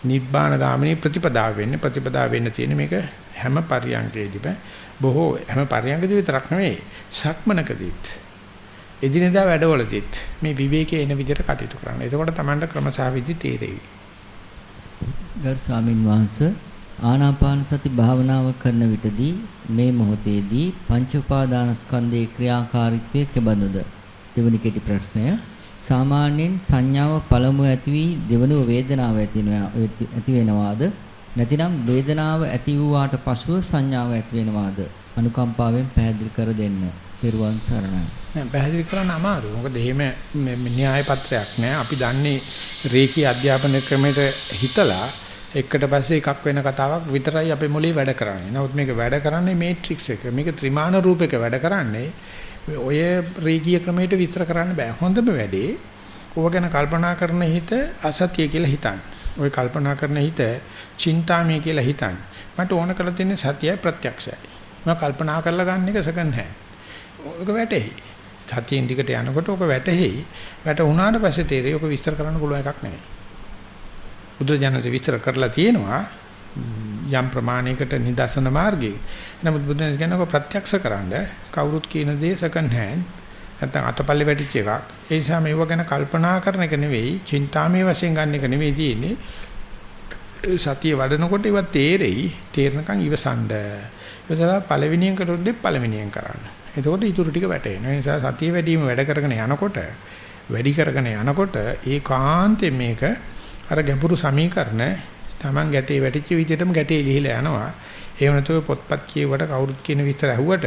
Speaker 1: නිබ්බාන ගාමිනී ප්‍රතිපදාව වෙන්නේ. ප්‍රතිපදාව වෙන්න තියෙන මේක හැම පරියන්කේදීම බොහෝ හැම පරියන්කදී විතරක් නෙවෙයි සක්මනකදීත් එදිනෙදා වැඩවලදීත් මේ විවේකයේ එන විදිහට කටයුතු කරන්න. එතකොට Tamanට ක්‍රමසාවිදි තේරෙවි.
Speaker 2: ගරු ස්වාමින් වහන්සේ ආනාපාන සති භාවනාව කරන විටදී මේ මොහොතේදී පංච උපාදානස්කන්ධයේ ක්‍රියාකාරීත්වය කෙබඳුද? දෙවනි කෙටි ප්‍රශ්නය. සාමාන්‍යයෙන් සංඥාව පළමුව ඇති වී දෙවනුව වේදනාව ඇති වෙනවාද? නැතිනම් වේදනාව ඇති වූාට පසුව සංඥාව ඇති වෙනවාද? අනුකම්පාවෙන් පැහැදිලි කර දෙන්න. පෙරුවන් සරණයි.
Speaker 1: නෑ පැහැදිලි කරන්න අමාරුයි. මොකද එහෙම න්‍යාය පත්‍රයක් නෑ. අපි දන්නේ රේකී අධ්‍යාපන ක්‍රමයට හිතලා එකට පස්සේ එකක් වෙන කතාවක් විතරයි අපේ මොලේ වැඩ කරන්නේ. නමුත් මේක වැඩ කරන්නේ මේට්‍රික්ස් එක. මේක ත්‍රිමාන රූපයක වැඩ කරන්නේ ඔය රේකී ක්‍රමයට විස්තර කරන්න බෑ. හොඳම වැඩේ ඕව ගැන කල්පනා කරන හිත අසතිය කියලා හිතන්න. ඔය කල්පනා කරන හිත චින්තාමය කියලා හිතන්න. මට ඕන කරලා තියෙන්නේ සතියයි ප්‍රත්‍යක්ෂයයි. මම කල්පනා කරලා ගන්න එක සකන් නැහැ. ඔක වැටෙයි. සතියෙන් දිගට යනකොට ඔක වැටෙයි. වැටුණාට පස්සේ තේරෙයි ඔක විස්තර කරන්න පුළුවන් එකක් නෙවෙයි. බුදුරජාණන්සේ විස්තර කරලා තියෙනවා යම් ප්‍රමාණයකට නිදර්ශන මාර්ගයේ. නමුත් බුදුන් කියන්නේ ඔක ප්‍රත්‍යක්ෂ කරන්න කවුරුත් කියන දේ සකන් නැහැ. නැත්නම් අතපල්ලේ වැටිච්ච එකක්. ඒ නිසා මේව ගැන කල්පනා කරන එක නෙවෙයි, චින්තාමය වශයෙන් ගන්න එක නෙවෙයි තියෙන්නේ. සතිය වඩනකොට ඒවා තේරෙයි, තේරනකන් ඉවසන්න. ඉවසලා පළවෙනියෙන් කරොත් දෙප් පළවෙනියෙන් කරන්න. එතකොට ඊටු ටික වැටෙනවා. ඒ නිසා සතිය වැඩිම වැඩ කරගෙන යනකොට වැඩි කරගෙන යනකොට ඒකාන්තයෙන් මේක අර ගැඹුරු සමීකරණ Taman ගැටේ වැටිච්ච විදිහටම ගැටේ ලිහිලා යනවා. ඒ වුණතෝ පොත්පත් කියවට කවුරුත් කියන විස්තර ඇහුවට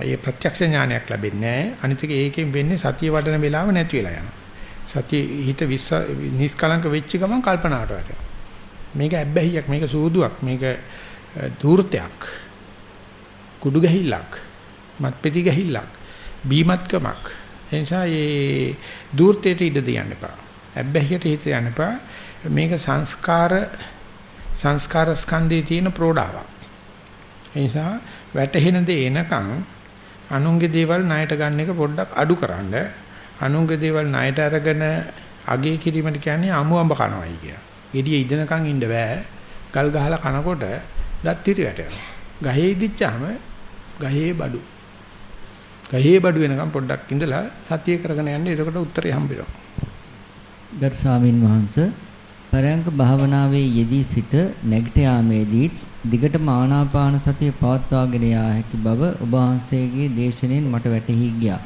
Speaker 1: ඒ ප්‍රත්‍යක්ෂ ඥානයක් ලැබෙන්නේ නැහැ. අනිත් එක ඒකෙන් වෙන්නේ සතිය වඩන වෙලාව නැති වෙලා යනවා. සතිය හිත නිස්කලංක වෙච්ච ගමන් කල්පනාවට වැටෙනවා. මේක ඇබ්බැහියක්, මේක සූදුවක්, මේක ධූර්තයක්. කුඩු ගැහිල්ලක්, මත්පෙති ගැහිල්ලක්, බීමත්කමක්. ඒ නිසා මේ ධූර්තයට ඉඩ දෙන්න එපා. ඇබ්බැහියට හිත යන්න එපා. මේක සංස්කාර සංස්කාර ස්කන්ධයේ තියෙන ප්‍රෝඩාවක්. ඒ නිසා වැටහෙන දේ එනකන් අනුන්ගේ දේවල් ණයට ගන්න එක පොඩ්ඩක් අඩු කරන්න. අනුන්ගේ දේවල් ණයට අරගෙන අගේ කිරීමට කියන්නේ අමුඹ කනවයි කිය. gediye ඉදනකන් ඉන්න බෑ. ගල් ගහලා කනකොට දත් ඉරි වැටෙනවා. ගහේ ඉදිච්චාම ගහේ බඩු. ගහේ බඩු වෙනකන් පොඩ්ඩක් ඉඳලා සතිය කරගෙන යන්න. එතකොට උත්තරේ හම්බෙනවා.
Speaker 2: ගරු ස්වාමින් වහන්සේ පරයන්ක භාවනාවේ යෙදී සිට නැගිට යාමේදී දිගටම ආනාපාන සතිය පවත්වාගෙන යා හැකි බව ඔබ වහන්සේගේ දේශනෙන් මට වැටහි ගියා.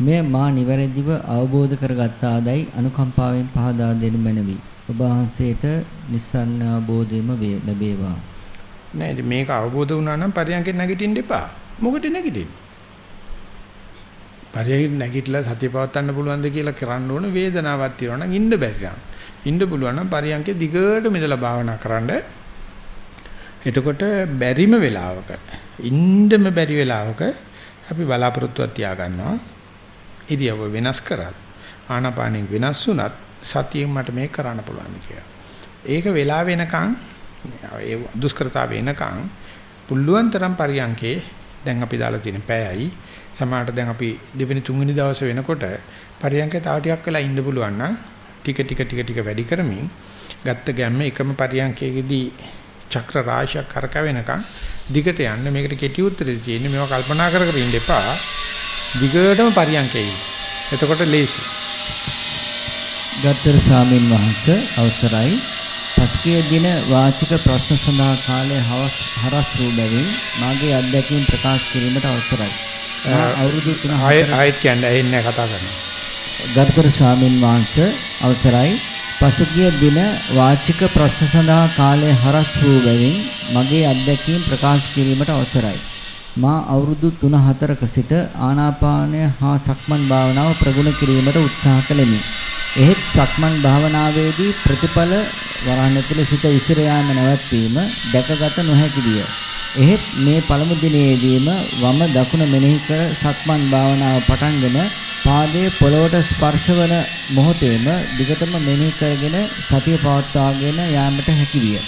Speaker 2: මෙය මා නිවැරදිව අවබෝධ කරගත්තාදයි අනුකම්පාවෙන් පහදා දෙනු මැනවි. ඔබ වහන්සේට නිස්සන්න අවබෝධයම ලැබේවා.
Speaker 1: නෑ මේක අවබෝධ වුණා නම් පරයන්කෙන් නැගිටින්න එපා. මොකද නැගිටින්නේ? පරියහින් නැගිටලා සතිය පවත්වන්න පුළුවන්ද කියලා කරන්න ඕන වේදනාවක් තියෙනවා නම් ඉන්න බැරි නම්. ඉන්න පුළුවන් නම් පරියන්කේ දිගට මෙදලා භාවනා කරන්න. එතකොට බැරිම වෙලාවක ඉන්නම බැරි වෙලාවක අපි බලාපොරොත්තුවක් තියාගන්නවා. ඉරියව වෙනස් කරත් ආනාපානෙ වෙනස් වුණත් සතියෙන් මට මේක කරන්න පුළුවන් කියලා. ඒක වෙලා වෙනකන් ඒ දුෂ්කරතාව වෙනකන් පුළුවන් තරම් පරියන්කේ දැන් අපි දාලා තියෙන පැයයි සමහරට දැන් අපි දෙවෙනි තුන්වෙනි දවසේ වෙනකොට පරියන්කේ තව ටිකක් වෙලා ඉන්න පුළුවන් නම් ටික ටික ටික ටික වැඩි කරමින් ගත්ත ගැම්ම එකම පරියන්කේදී චක්‍ර රාශියක් කරකවෙනකන් දිගට යන්න මේකට කෙටි උත්තරේ තියෙන්නේ මේවා කල්පනා කර කර ඉන්න එපා දිගටම පරියන්කේ ඉන්න. එතකොට ලේසි.
Speaker 2: ගත්තර ස්වාමීන් වහන්සේ අවසරයි පස්කේ දින වාචික ප්‍රශ්න සඳහා කාලය හරස් වූ බැවින් මාගේ අත්දැකීම් ප්‍රකාශ කිරීමට අවසරයි. අවුරුදු 3
Speaker 1: ආයෙත් කියන්නේ ඇහෙන්නේ කතා කරනවා.
Speaker 2: ගරුතර ස්වාමින් වහන්සේ අවසරයි. පසුගිය දින වාචික ප්‍රශ්න සඳහා කාලය හරස් වූ බැවින් මගේ අත්දැකීම් ප්‍රකාශ කිරීමට අවසරයි. මා අවුරුදු 3-4ක සිට ආනාපානය හා සක්මන් භාවනාව ප්‍රගුණ කිරීමට උත්සාහ කළෙමි. එහෙත් සක්මන් භාවනාවේදී ප්‍රතිඵල වරහන් ඇතුළේ සිට විසිර යාම නැවැත්වීම දැකගත නොහැකි විය. එහෙත් මේ පළමු දිනේදීම වම දකුණ මෙනෙහි කර සක්මන් භාවනාව පටන්ගෙන පාදයේ පොළවට ස්පර්ශවන මොහොතේම දිගටම මෙනෙහි කරගෙන සතිය පවත්වාගෙන යාමට හැකි විය.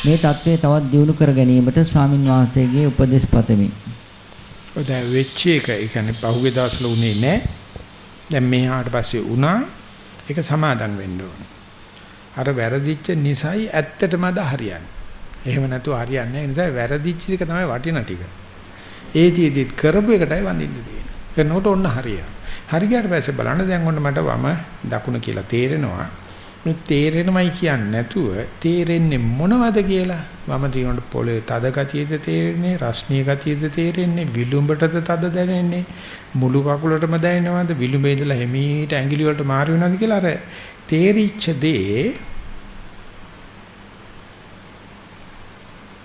Speaker 2: මේ தත්ත්වය තවත් දියුණු කර ගැනීමට ස්වාමින් වහන්සේගේ උපදෙස් පතමි.
Speaker 1: ඔය දැන් වෙච්ච එක ඒ කියන්නේ පහුගිය දවස්වල උනේ නැහැ. දැන් මෙහාට පස්සේ උනා ඒක සමාදම් වෙන්න ඕන. අර වැරදිච්ච නිසයි ඇත්තටම අද හරියන්නේ. එහෙම නැතුව හරියන්නේ නැහැ. ඒ නිසා වැරදිච්ච එක තමයි වටින ටික. ඒතිෙදිත් කරපු එකටයි වඳින්න තියෙන්නේ. කරනකොට ඔන්න හරියනවා. හරි ගියාට පස්සේ බලන්න දැන් ඔන්න මට වම දකුණ කියලා තේරෙනවා. මේ තේරෙනමයි කියන්නේ නැතුව තේරෙන්නේ මොනවද කියලා වම දිනනකොට පොළේ තද ගතියද තේරෙන්නේ රස්නීය ගතියද තේරෙන්නේ විලුඹටද තද දැනෙන්නේ මුළු කකුලටම දැනෙනවද විලුඹේ ඉඳලා හැමීට ඇඟිලි වලට මාරු වෙනවද කියලා අර තේරිච්ච දේ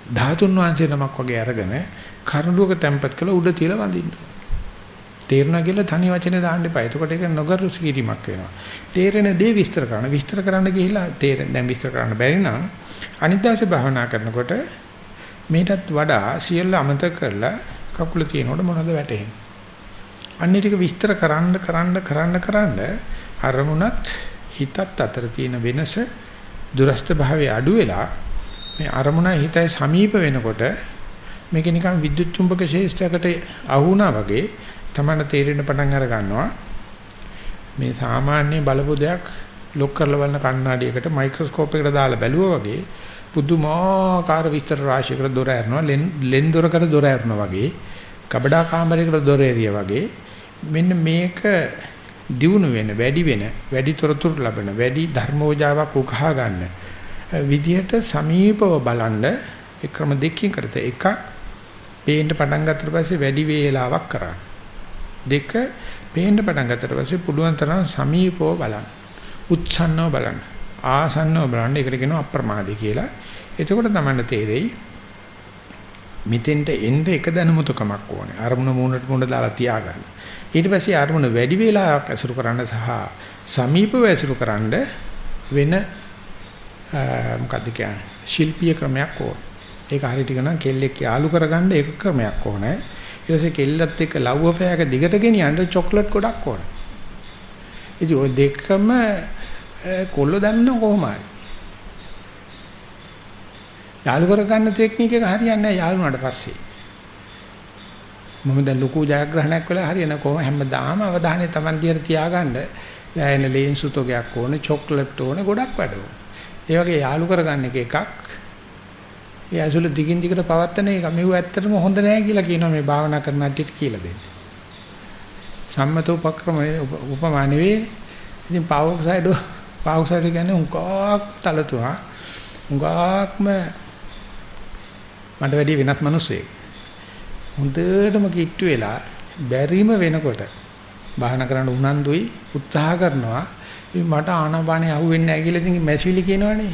Speaker 1: ධාතුන් වහන්සේ නමක් වගේ අරගෙන කරුණුවක තැම්පත් කළ උඩ තියලා වඳින්න තේරුණා කියලා තනි වචනේ දාන්න එපා. එතකොට ඒක නොගරුස් කිරීමක් වෙනවා. තේරෙන දේ විස්තර කරන්න. විස්තර කරන්න ගිහිලා තේරෙන දැන් විස්තර කරන්න බැරි නම් අනිත් දවසේ භාවනා කරනකොට මේකටත් වඩා සියල්ල අමතක කරලා කකුල තියෙනකොට මොනවද වැටෙන්නේ? අන්නේ ටික විස්තර කරන්න කරන්න කරන්න කරන්න අරමුණත් හිතත් අතර තියෙන වෙනස දුරස්ත භාවයේ අඩු වෙලා මේ අරමුණයි හිතයි සමීප වෙනකොට මේක නිකන් විද්‍යුත් චුම්බක ශේෂ්ඨයකට අහුණා වගේ තමයි තේරෙන්න පටන් අර ගන්නවා. මේ සාමාන්‍ය බලපු දෙයක් ලොක් කරලා බලන කණ්ණාඩියකට මයික්‍රොස්කෝප් එකකට දාලා බැලුවා වගේ පුදුමාකාර විස්තර රාශියකට දොර ඇරනවා ලෙන් දොරකට දොර ඇරනවා වගේ කබඩා කාමරයකට දොර ඇරියා වගේ. මෙන්න මේක දියුණු වෙන වැඩි වෙන වැඩි තොරතුරු ලබන වැඩි ධර්මෝජාවක් උකහා ගන්න විදියට සමීපව බලන්න ඒ ක්‍රම දෙකකින් කරත එකක් පේන්න පටන් ගත්තට පස්සේ වැඩි වේලාවක් කරන්න දෙක පේන්න පටන් ගත්තට පස්සේ පුළුවන් තරම් සමීපව බලන්න. උත්සන්නව බලන්න. ආසන්නව බලන්න. ඒකට කියනවා අප්‍රමාදී කියලා. එතකොට තමයි තේරෙයි මෙතෙන්ට එන්න එක දැනුමුතුකමක් ඕනේ. අරමුණ මූණට මූණ දාලා තියාගන්න. ඊට පස්සේ අරමුණ වැඩි වේලාවක් ඇසුරු කරන්න සහ සමීපව ඇසුරු කරන්න වෙන මොකද්ද කියන්නේ? ශිල්පීය ක්‍රමයක් ඕනේ. ඒක හරියට ගන්න කෙල්ලෙක් යාලු කරගන්න ඒක ක්‍රමයක් ඕනේ. ඊට පස්සේ කෙල්ලත් එක්ක ලව්ව පෑයක දිගට ගෙනියන්න චොක්ලට් ගොඩක් ඕන. ඉතින් ওই දෙකම කොල්ල දන්න කොහොම හරි. යාළු කරගන්න ටෙක්නික් එක හරියන්නේ නැහැ යාළුනාට පස්සේ. මම දැන් ලොකු ජයග්‍රහණයක් වෙලා හරියන කොහොම හැමදාම අවධානය Taman දිහට තියාගන්න යෑන ලේන්සුතෝගයක් ඕනේ චොක්ලට් ඕනේ ගොඩක් වැඩ ඕනේ. ඒ වගේ යාළු කරගන්න එක එකක් ඒ ඇසුල දිගින් දිගට පවත්තන එක මෙව ඇත්තටම හොඳ නෑ කියලා කියනවා මේ භාවනා කරන අට්ටිට කියලා දෙන්න. සම්මත උපක්‍රම උපමා නෙවෙයි. ඉතින් පාවොක්සයිඩ් පාවොක්සයිඩ් කියන්නේ උංගක් තලතුවා. උංගක්ම මට වැඩි වෙනස් මිනිස්සෙක්. හොඳටම කිට්ටු වෙලා බැරිම වෙනකොට භාවනා කරන්න උනන්දුයි උත්සාහ කරනවා. මට ආනපානේ අහුවෙන්නේ නැහැ කියලා ඉතින් මැසිවිලි කියනවනේ.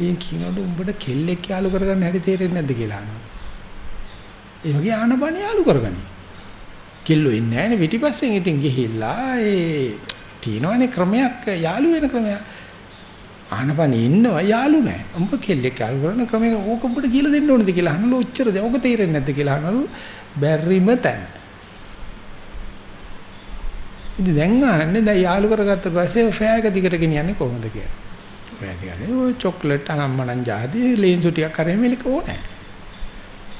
Speaker 1: ඒ කියනකොට උඹට කෙල්ලෙක් යාලු කරගන්න හැටි තේරෙන්නේ නැද්ද කියලා අහනවා. ඒ වගේ ආනපන යාලු කරගනි. කෙල්ලෝ ඉන්නේ නැහැනේ පිටිපස්සෙන් ඉතින් ගිහිල්ලා ඒ තියෙනවනේ ක්‍රමයක් යාලු වෙන ක්‍රමයක්. ආනපන ඉන්නවා යාලු නැහැ. උඹ කෙල්ලෙක් යාලු කරන ක්‍රමයක ඕක උඹට කියලා දෙන්න ඕනද කියලා අහනලු ඔච්චරද ඕක තේරෙන්නේ නැද්ද කියලා අහනලු බැරිම තැන. ඉතින් දැන් අහන්නේ දැන් යාලු කරගත්ත පස්සේ ෆෑයක දිගට ගෙනියන්නේ කොහොමද කියලා. වැඩියනේ ඔය චොක්ලට් අනම්මනම් ජාති ලේන්සු ටිකක් කරේ මෙලික ඕනේ.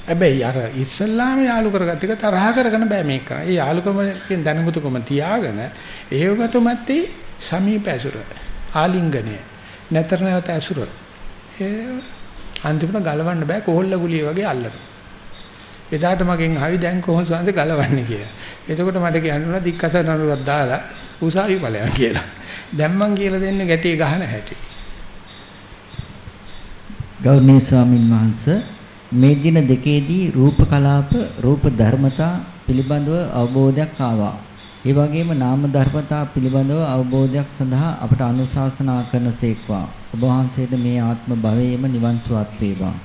Speaker 1: හැබැයි අර ඉස්සල්ලාම යාලු කරගත්ත එක තරහ කරගෙන බෑ මේක කරන්න. ඒ යාලුකම කියන දැනුමුතුකම තියාගෙන ඒවගතුමත් සමීප ඇසුර ආලිංගනය නැතර නැවත ඇසුර ඒ අන්තිමට ගලවන්න බෑ කොහොල්ල ගුලිය වගේ අල්ලන. එදාට මගෙන් ආවි දැන් කොහොමද සංස ගලවන්නේ කියලා. එතකොට මට කියන්නුනා දික්කස නරුවක් දාලා උසාවි ඵලයන් කියලා. දැන් මං කියලා දෙන්නේ ගැටේ ගහන හැටි.
Speaker 2: ගෞරවනීය ස්වාමින් වහන්සේ මේ දින දෙකේදී රූප කලාප රූප ධර්මතා පිළිබඳව අවබෝධයක් ආවා. ඒ වගේම නාම ධර්මතා පිළිබඳව අවබෝධයක් සඳහා අපට අනුශාසනා කරනසේක්වා. ඔබ වහන්සේද මේ ආත්ම භවයේම නිවන් සුවත් වේවා.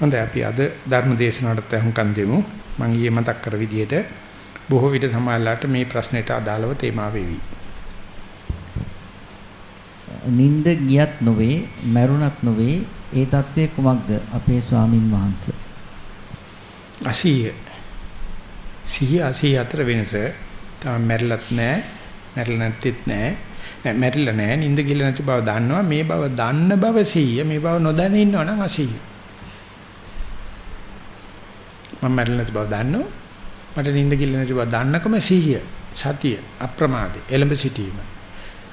Speaker 1: හොඳයි අපි අද ධර්ම දේශනාවට තැහුම්කන් දෙමු. මම ඊයේ මතක් කර විදිහට බොහෝ විට සමාජලාට මේ ප්‍රශ්නෙට අදාළව තේමා වෙවි.
Speaker 2: නිින්ද ගියත් නොවේ, මැරුණත් නොවේ, ඒ தત્ත්වය කුමක්ද අපේ ස්වාමින් වහන්සේ?
Speaker 1: අසීය. සිහිය අසීය අතර වෙනස තමයි මැරිලත් නෑ, මැරිලා නැත්තිත් නෑ. නෑ මැරිලා නෑ, නිින්ද ගිහලා නැති බව දන්නවා. මේ බව දන්න බව සීය, මේ බව නොදැන ඉන්නවනම් අසීය. මම මැරෙන්නේ නැති බව දන්නවා. මට නිින්ද කිල්ල නැති බව දන්නකම සිහිය, සතිය, අප්‍රමාදේ, එළඹ සිටීම.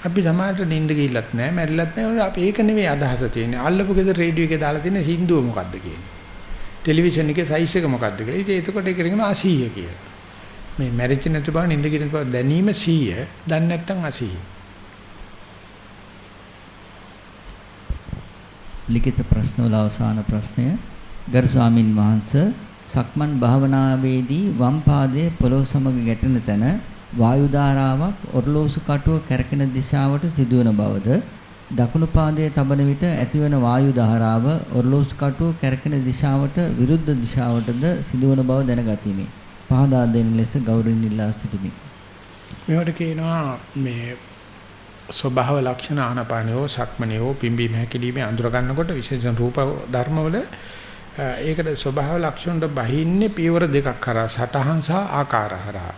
Speaker 1: අපි සමහරට නිින්ද ගිහිල්ලත් නැහැ, මැරිලත් නැහැ. අපි ඒක නෙවෙයි අදහස තියෙන්නේ. අල්ලපු ගෙදර රේඩියෝ එකේ දාලා තියෙන සින්දුව මොකද්ද කියන්නේ. ටෙලිවිෂන් එකේ සයිස් එක මොකද්ද කියලා. ඉතින් එතකොට ඒක කියනවා අසීය කියලා. මේ මැරිච්ච නැති බව නිින්ද ගිහින් බව දැනීම සීය, දන්නේ නැත්නම් අසීය.
Speaker 2: ලිඛිත ප්‍රශ්න වල අවසාන ප්‍රශ්නය ගරු ස්වාමින් වහන්සේ සක්මන් භාවනාවේදී වම් පාදයේ පොළොව සමග ගැටෙන තැන වායු ධාරාවක් ඔරලෝසු කටුව කැරකෙන දිශාවට සිදුවන බවද දකුණු පාදයේ තබන විට ඇතිවන වායු ධාරාව ඔරලෝසු කටුව කැරකෙන දිශාවට විරුද්ධ දිශාවටද සිදුවන බව දැනගතිමි. පහදා දෙන ලෙස ගෞරවණීය ඉල්ලා සිටිමි.
Speaker 1: මේවට කියනවා මේ ස්වභාව ලක්ෂණ ආනපානියෝ සක්මනියෝ පිම්බීම හැකිලිමේ අඳුර ගන්නකොට විශේෂයෙන් රූප ධර්මවල ඒකට ස්වභාව ලක්ෂණ වල බහින්නේ පියවර දෙකක් කරා සටහන් සහ ආකාර හරහා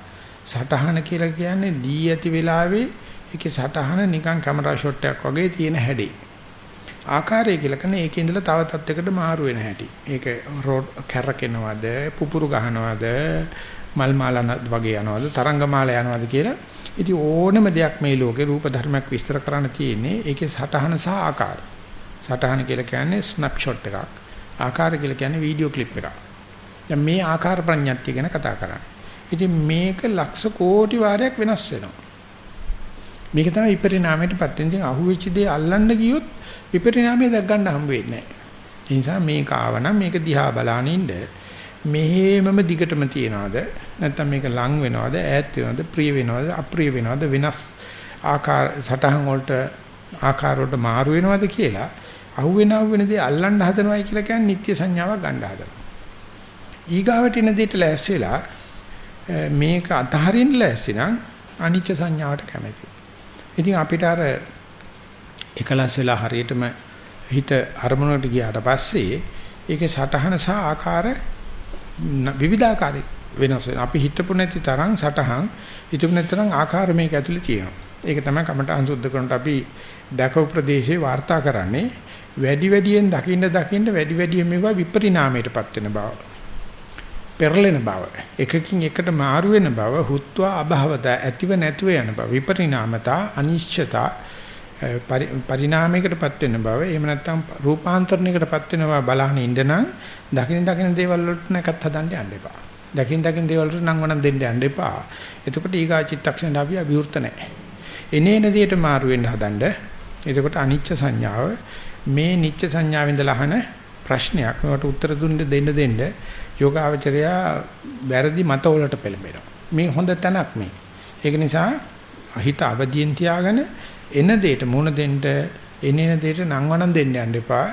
Speaker 1: සටහන කියලා කියන්නේ දී ඇති වෙලාවේ ඒකේ සටහන නිකන් කැමරා ෂොට් එකක් වගේ තියෙන හැඩේ. ආකාරය කියලා කියන්නේ ඒකේ ඉඳලා තව තත්යකට මාරු වෙන හැටි. ඒක රෝඩ් කැරකෙනවද, පුපුරු ගහනවද, මල් මාලා වගේ යනවද, තරංග මාලා යනවද කියලා. ඉතින් ඕනම දෙයක් මේ ලෝකේ රූප ධර්මයක් විස්තර කරන්න තියෙන්නේ ඒකේ සටහන සහ ආකාරය. සටහන කියලා කියන්නේ ස්නැප්ෂොට් එකක්. ආකාරය කියලා කියන්නේ වීඩියෝ ක්ලිප් එකක්. දැන් මේ ආකාර ප්‍රඥාත්ය ගැන කතා කරන්නේ. ඉතින් මේක ලක්ෂ කෝටි වාරයක් වෙනස් වෙනවා. මේක තමයි විපරිණාමයටපත් වෙන. ඉතින් අහුවෙච්ච දේ අල්ලන්න ගියොත් විපරිණාමය දැක් ගන්න හම්බ වෙන්නේ නැහැ. ඒ නිසා මේක ආවනම් මේක දිහා බලාන ඉන්න මෙහෙමම දිගටම තියනවාද නැත්නම් මේක ලං වෙනවද ඈත් වෙනවද ප්‍රිය වෙනවද අප්‍රිය වෙනවද වෙනස් ආකාර සටහන් වලට ආකාර වලට මාරු වෙනවද කියලා අහුවෙන අහුවෙන දේ අල්ලන්න හදනවයි කියලා කියන්නේ නිත්‍ය සංඥාවක් ගන්න හදනවා. ඊගාවට එන දෙයට ලෑස්තිලා මේක අතහරින්න ලෑස්ති නම් අනිච්ච සංඥාවට කැමති. ඉතින් අපිට අර එකලස් වෙලා හරියටම හිත අරමුණට ගියාට පස්සේ ඒකේ සටහන සහ ආකාර විවිධාකාරයි වෙනස් වෙනවා. අපි හිතපු නැති තරම් සටහන් හිතපු නැති තරම් ආකාර මේක ඇතුලේ තියෙනවා. ඒක තමයි කමට අංශුද්ධ කරනට අපි දැකපු ප්‍රදේශේ වාර්තා කරන්නේ වැඩි වැඩියෙන් දකින්න දකින්න වැඩි වැඩියෙන් මේවා විපරිණාමයටපත් වෙන බව. පෙරලෙන බව. එකකින් එකට මාරු වෙන බව, හුත්වා අභවත ඇතිව නැතිව යන බව. විපරිණාමතා, අනිශ්චිතතා පරිණාමයකටපත් වෙන බව. එහෙම නැත්නම් රූපාන්තරණයකටපත් වෙන බව බලහන් ඉඳනනම් දකින්න දකින්න දේවල් වලට නැකත් හදන්න යන්න එපා. දකින්න දකින්න දේවල් වලට නම් වනම් දෙන්න යන්න එපා. එතකොට ඊගා චිත්තක්ෂණ අපි අභිවෘත නැහැ. එනේන දෙයට මාරු වෙන්න හදන්න. එතකොට අනිච්ච සංඥාව මේ නිච්ච සංඥාවෙන් ඉඳලා අහන ප්‍රශ්නයක්. මේකට උත්තර දුන්න දෙන්න දෙන්න යෝගාවචරයා වැරදි මතවලට පෙළඹෙනවා. මේ හොඳ තැනක් මේ. ඒක නිසා හිත අවදියෙන් තියාගෙන එන දෙයට මුණ දෙන්න එනේන දෙයට නංවනම් දෙන්න යන්න එපා.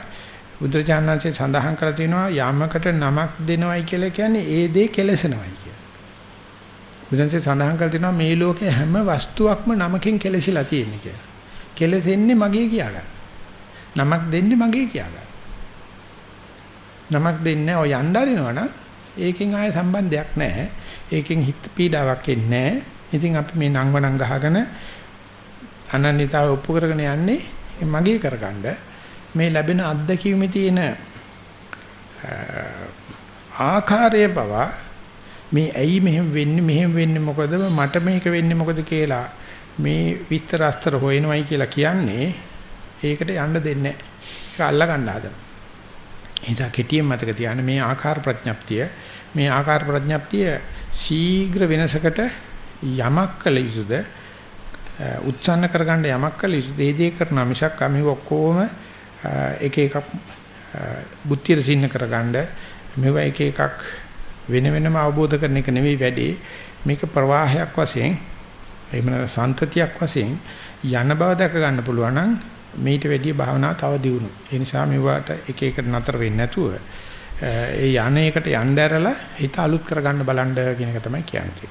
Speaker 1: බුදුරජාණන්සේ සඳහන් කරලා තියෙනවා යමකට නමක් දෙනවයි කියලා කියන්නේ ඒ දේ කෙලසනවයි කියලා. බුදුන්සේ සඳහන් කරලා තියෙනවා මේ ලෝකේ හැම වස්තුවක්ම නමකින් කෙලසිලා තියෙන්නේ කියලා. කෙලසෙන්නේ මගේ කියාගන්න. නමක් දෙන්නේ මගේ කියාගන්න. නමක් දෙන්නේ ඔය යන්න අරිනවනම් ඒකෙන් ආය සම්බන්ධයක් නැහැ. ඒකෙන් හිත පීඩාවක් එන්නේ නැහැ. ඉතින් අපි මේ නංවනං ගහගෙන අනන්‍යතාවය ඔප්පු කරගෙන යන්නේ මගේ කරගන්න. මේ ලැබෙන අත්දැකීමේ තියෙන ආකාරය බව මේ ඇයි මෙහෙම වෙන්නේ මෙහෙම වෙන්නේ මොකද මට මේක වෙන්නේ මොකද කියලා මේ විස්තර අස්තර හොයනවයි කියලා කියන්නේ ඒකට යන්න දෙන්නේ නැහැ. ඒක අල්ලා ගන්න හදනවා. එනිසා කෙටියෙන් මතක තියාගන්න මේ ආකාර ප්‍රඥප්තිය මේ ආකාර ප්‍රඥප්තිය ශීඝ්‍ර වෙනසකට යමක් කළ යුතුද උත්සන්න කරගන්න යමක් කළ යුතුද ඒ දේ කරන මිසක් අපි ඔක්කොම එක එකක් බුද්ධියට සින්න කරගන්න මේවා එක එකක් වෙන වෙනම අවබෝධ කරන එක නෙවෙයි වැඩේ මේක ප්‍රවාහයක් වශයෙන් එහෙම නැත්නම් සන්තතියක් වශයෙන් යන බව දැක ගන්න පුළුවන් නම් මේිට වැඩිය භාවනාව තව දියුණු. ඒ නිසා මේවට එක එක නතර වෙන්නේ නැතුව ඒ යන එකට යන්න ඇරලා හිත අලුත් කරගන්න බලන්න කියන එක තමයි කියන්නේ.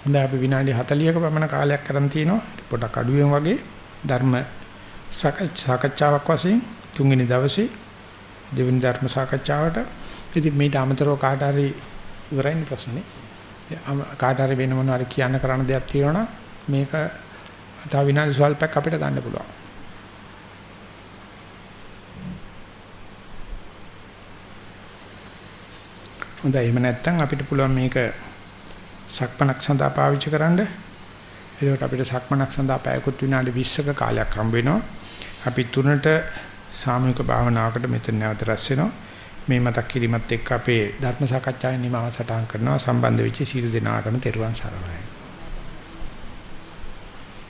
Speaker 1: හොඳයි අපි විනාඩි 40ක පමණ කාලයක් කරන් තිනවා. පොඩක් අඩුවෙන් වගේ ධර්ම සාකච්ඡාවක් වශයෙන් තුන්වෙනි දවසේ දෙවෙනි ධර්ම සාකච්ඡාවට ඉතින් මේට අමතරව කාට හරි ඉවරයිනේ ප්‍රශ්නේ. කාට හරි වෙන මොනවාරි කියන්න කරන්න දෙයක් තියෙනවා මේක තව විනාඩි සල්පයක් අපිට ගන්න පුළුවන්. හොඳයි එහෙම නැත්නම් අපිට පුළුවන් මේක සක්මනක් සඳහා පාවිච්චි කරන්න. ඒකට අපිට සක්මනක් සඳහා පැයකුත් විනාඩි 20ක කාලයක් හම්බ වෙනවා. අපි තුනට සාමූහික භාවනාවකට මෙතන නැවත රැස් වෙනවා. මේ මතක් කිරීමත් එක්ක අපේ ධර්ම සාකච්ඡාවේ නිමාව සටහන් කරනවා සම්බන්ධ වෙච්ච සීල දෙනාටම තෙරුවන් සරණයි.